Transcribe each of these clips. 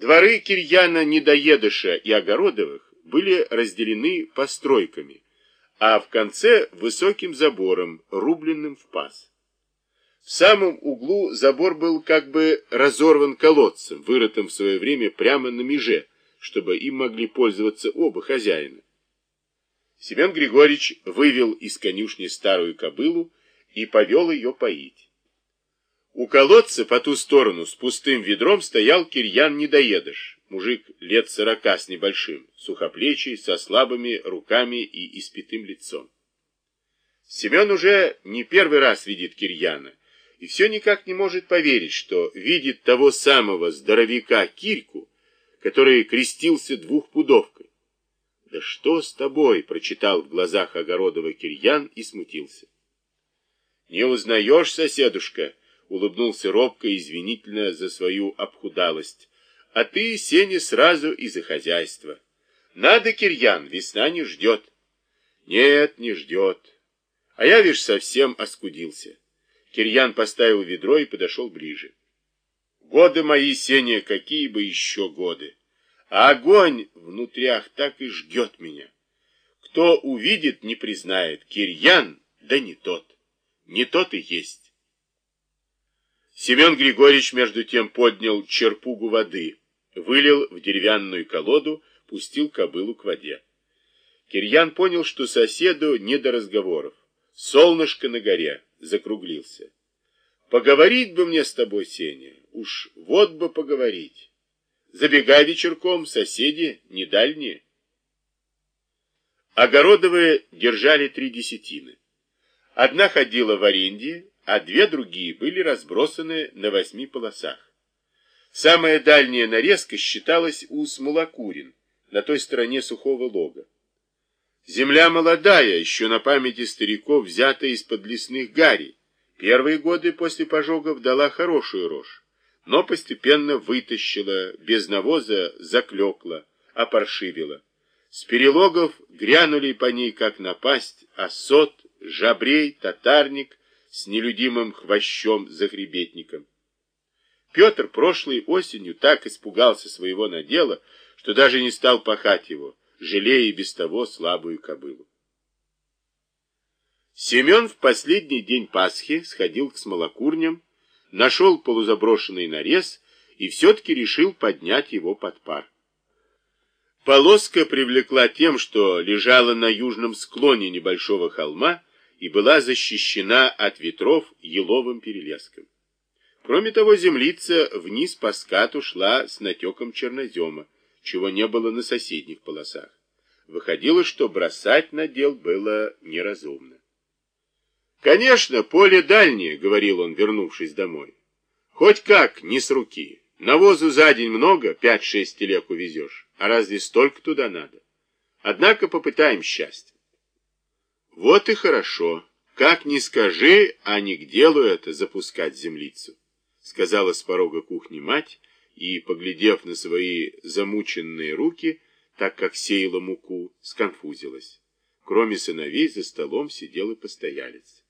Дворы Кирьяна, Недоедыша и Огородовых были разделены постройками, а в конце высоким забором, рубленным в паз. В самом углу забор был как бы разорван колодцем, вырытым в свое время прямо на меже, чтобы им могли пользоваться оба хозяина. Семен Григорьевич вывел из конюшни старую кобылу и повел ее поить. У колодца по ту сторону с пустым ведром стоял Кирьян Недоедыш, мужик лет сорока с небольшим, сухоплечий, со слабыми руками и испитым лицом. Семен уже не первый раз видит Кирьяна, и все никак не может поверить, что видит того самого здоровяка Кирьку, который крестился двухпудовкой. «Да что с тобой?» — прочитал в глазах Огородова Кирьян и смутился. «Не узнаешь, соседушка?» — улыбнулся робко и извинительно за свою обхудалость. «А ты, Сеня, сразу и за хозяйство. Надо, Кирьян, весна не ждет». «Нет, не ждет. А я, видишь, совсем оскудился». Кирьян поставил ведро и подошел ближе. Годы мои, Сеня, какие бы еще годы. А огонь внутрях так и жгет меня. Кто увидит, не признает. Кирьян, да не тот. Не тот и есть. Семен Григорьевич между тем поднял черпугу воды, вылил в деревянную колоду, пустил кобылу к воде. Кирьян понял, что соседу не до разговоров. Солнышко на горе закруглился. Поговорить бы мне с тобой, Сеня, уж вот бы поговорить. Забегай вечерком, соседи не дальние. Огородовые держали три десятины. Одна ходила в аренде, а две другие были разбросаны на восьми полосах. Самая дальняя нарезка считалась у Смолокурин, на той стороне сухого лога. Земля молодая, еще на памяти стариков, взятая из-под лесных гарей, Первые годы после пожогов дала хорошую рожь, но постепенно вытащила, без навоза заклекла, опоршивила. С перелогов грянули по ней, как напасть, осот, жабрей, татарник с нелюдимым хвощом-захребетником. Петр прошлой осенью так испугался своего надела, что даже не стал пахать его, жалея без того слабую кобылу. Семен в последний день Пасхи сходил к смолокурням, нашел полузаброшенный нарез и все-таки решил поднять его под пар. Полоска привлекла тем, что лежала на южном склоне небольшого холма и была защищена от ветров еловым перелеском. Кроме того, землица вниз по скату шла с натеком чернозема, чего не было на соседних полосах. Выходило, что бросать надел было неразумно. «Конечно, поле дальнее», — говорил он, вернувшись домой. «Хоть как, не с руки. Навозу за день много, пять-шесть телег увезешь. А разве столько туда надо? Однако попытаем счастье». «Вот и хорошо. Как ни скажи, а не к делу это запускать землицу», — сказала с порога кухни мать, и, поглядев на свои замученные руки, так как сеяла муку, сконфузилась. Кроме сыновей за столом сидел и постоялец.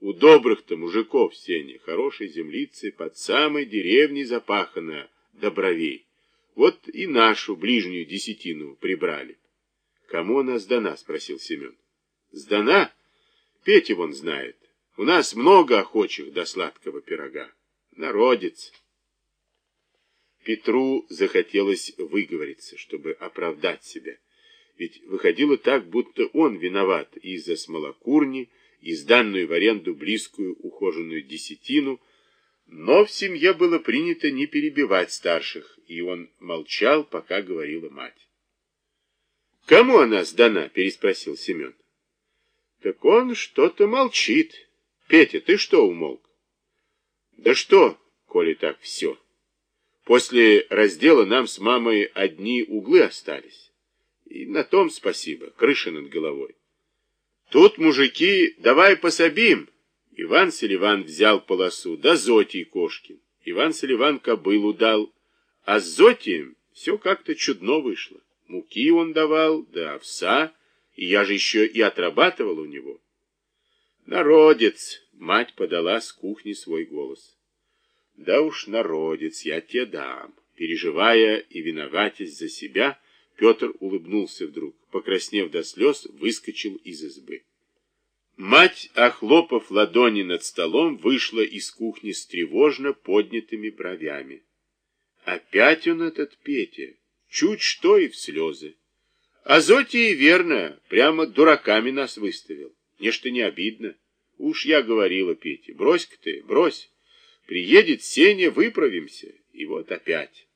У добрых-то мужиков, Сеня, хорошей землицы под самой деревней запахана до бровей. Вот и нашу ближнюю десятину прибрали. Кому она сдана, спросил Семен. Сдана? Петя вон знает. У нас много охочих до сладкого пирога. Народец. Петру захотелось выговориться, чтобы оправдать себя. Ведь выходило так, будто он виноват из-за смолокурни, и сданную в аренду близкую ухоженную десятину, но в семье было принято не перебивать старших, и он молчал, пока говорила мать. «Кому она сдана?» — переспросил Семен. «Так он что-то молчит. Петя, ты что умолк?» «Да что, коли так все. После раздела нам с мамой одни углы остались. И на том спасибо, крыша над головой. Тут, мужики, давай пособим. Иван Селиван взял полосу, да Зотий Кошкин. Иван Селиван кобылу дал, а с Зотием все как-то чудно вышло. Муки он давал, да овса, я же еще и отрабатывал у него. Народец, мать подала с кухни свой голос. Да уж, народец, я тебе дам. Переживая и виноватясь за себя, Петр улыбнулся вдруг, покраснев до слез, выскочил из избы. Мать, охлопав ладони над столом, вышла из кухни с тревожно поднятыми бровями. Опять он этот Петя, чуть что и в слезы. А Зотий верно, прямо дураками нас выставил. Нечто не обидно. Уж я говорила Пете, брось-ка ты, брось. Приедет Сеня, выправимся. И вот опять.